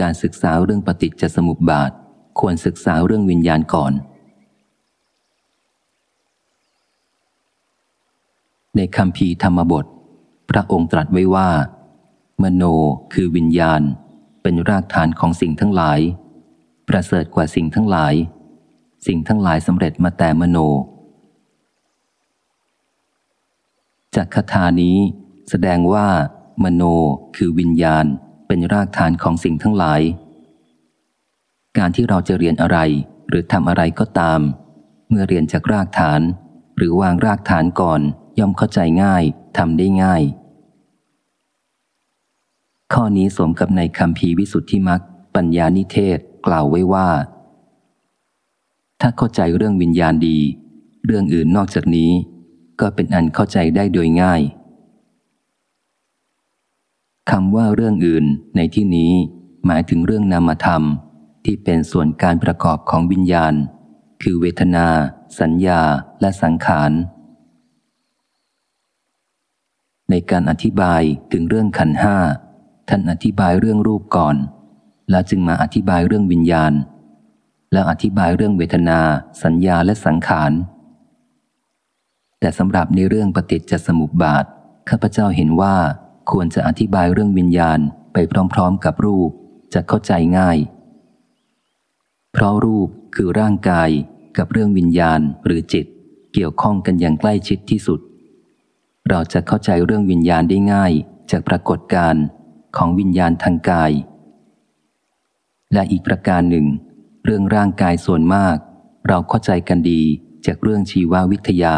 การศึกษาเรื่องปฏิจจสมุปบาท ควรศึกษาเรื่องวิญญาณก่อน ในคำพีธรรมบท พระองค์ตรัสไว้ว่า มโนคือวิญญาณ เป็นรากฐานของสิ่งทั้งหลาย ประเสริฐกว่าสิ่งทั้งหลาย สิ่งทั้งหลายสำเร็จมาแต่มโน จากคาถานี้แสดงว่ามโนคือวิญญาณ เป็นรากฐานของสิ่งทั้งหลาย การที่เราจะเรียนอะไรหรือทำอะไรก็ตาม เมื่อเรียนจากรากฐาน หรือวางรากฐานก่อนย่อมเข้าใจง่ายทำได้ง่าย ข้อนี้สมกับในคำพีวิสุทธิมักปัญญานิเทศกล่าวไว้ว่า ถ้าเข้าใจเรื่องวิญญาณดี เรื่องอื่นนอกจากนี้ ก็เป็นอันเข้าใจได้โดยง่าย คำว่าเรื่องอื่นในที่นี้หมายถึงเรื่องนามธรรมที่เป็นส่วนการประกอบของวิญญาณ คือเวทนา สัญญาและสังขาร ในการอธิบายถึงเรื่องขันห้าท่านอธิบายเรื่องรูปก่อน แล้วจึงมาอธิบายเรื่องวิญญาณ แล้วอธิบายเรื่องเวทนา สัญญาและสังขาร แต่สำหรับในเรื่องปฏิจจสมุปบาทข้าพเจ้าเห็นว่า ควรจะอธิบายเรื่องวิญญาณไปพร้อมๆกับรูปจะเข้าใจง่าย เพราะรูปคือร่างกายกับเรื่องวิญญาณหรือจิต เกี่ยวข้องกันอย่างใกล้ชิดที่สุด เราจะเข้าใจเรื่องวิญญาณได้ง่าย จากปรากฏการณ์ของวิญญาณทางกาย และอีกประการหนึ่ง เรื่องร่างกายส่วนมาก เราเข้าใจกันดีจากเรื่องชีววิทยา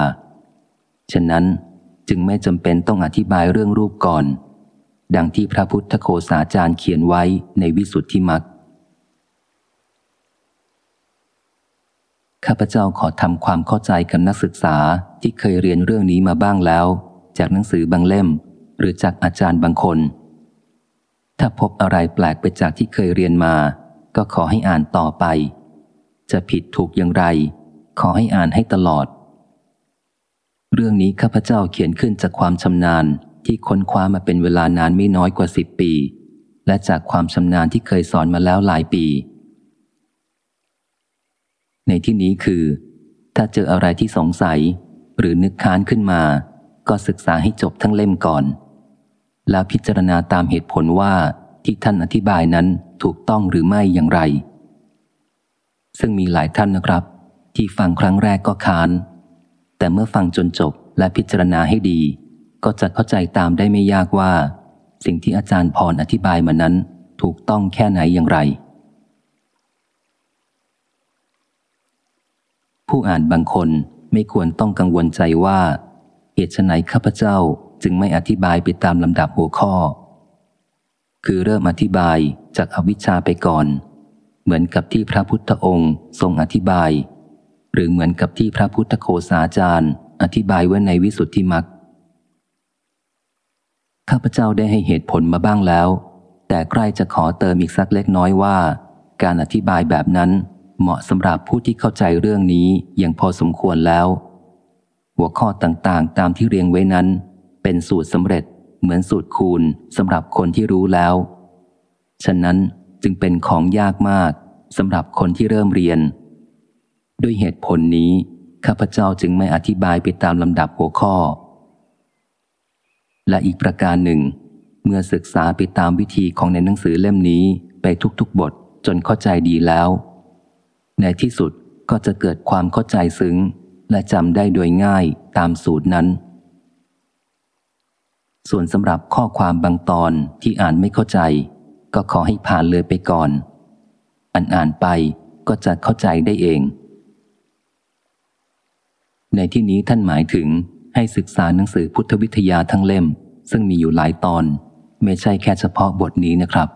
ฉะนั้น จึงไม่จำเป็นต้องอธิบายเรื่องรูปก่อน ดังที่พระพุทธโคสาจารย์เขียนไว้ในวิสุทธิมักข้าพเจ้าขอทำความเข้าใจกับนักศึกษาที่เคยเรียนเรื่องนี้มาบ้างแล้ว จากหนังสือบางเล่ม หรือจากอาจารย์บางคน ถ้าพบอะไรแปลกไปจากที่เคยเรียนมา ก็ขอให้อ่านต่อไป จะผิดถูกอย่างไร ขอให้อ่านให้ตลอด เรื่องนี้ข้าพเจ้าเขียนขึ้นจากความชำนาญที่ค้นคว้ามาเป็นเวลานานไม่น้อยกว่าสิบปี และจากความชำนาญที่เคยสอนมาแล้วหลายปี ในที่นี้คือ ถ้าเจออะไรที่สงสัย หรือนึกค้านขึ้นมา ก็ศึกษาให้จบทั้งเล่มก่อน แล้วพิจารณาตามเหตุผลว่าที่ท่านอธิบายนั้นถูกต้องหรือไม่อย่างไร ซึ่งมีหลายท่านนะครับ ที่ฟังครั้งแรกก็ค้าน แต่เมื่อฟังจนจบและพิจารณาให้ดี ก็จะเข้าใจตามได้ไม่ยากว่า สิ่งที่อาจารย์พรอธิบายมานั้น ถูกต้องแค่ไหนอย่างไร ผู้อ่านบางคนไม่ควรต้องกังวลใจว่าเหตุไฉนข้าพเจ้าจึงไม่อธิบายไปตามลำดับหัวข้อ คือเริ่มอธิบายจากอวิชชาไปก่อน เหมือนกับที่พระพุทธองค์ทรงอธิบาย หรือเหมือนกับที่พระพุทธโคสาจารย์ อธิบายไว้ในวิสุทธิมักข้าพเจ้าได้ให้เหตุผลมาบ้างแล้ว แต่ใกล้จะขอเติมอีกสักเล็กน้อยว่า การอธิบายแบบนั้นเหมาะสำหรับผู้ที่เข้าใจเรื่องนี้อย่างพอสมควรแล้ว หัวข้อต่างๆ ตามที่เรียงไว้นั้น เป็นสูตรสำเร็จเหมือนสูตรคูณสำหรับคนที่รู้แล้ว ฉะนั้นจึงเป็นของยากมากสำหรับคนที่เริ่มเรียน ด้วยเหตุผลนี้ ข้าพเจ้าจึงไม่อธิบายไปตามลำดับหัวข้อ และอีกประการหนึ่ง เมื่อศึกษาไปตามวิธีของในหนังสือเล่มนี้ไปทุกๆบทจนเข้าใจดีแล้ว ในที่สุดก็จะเกิดความเข้าใจซึ้ง และจำได้โดยง่ายตามสูตรนั้น ส่วนสำหรับข้อความบางตอนที่อ่านไม่เข้าใจ ก็ขอให้ผ่านเลยไปก่อน อันอ่านไปก็จะเข้าใจได้เอง ในที่นี้ท่านหมายถึงให้ศึกษาหนังสือพุทธวิทยาทั้งเล่ม ซึ่งมีอยู่หลายตอน ไม่ใช่แค่เฉพาะบทนี้นะครับ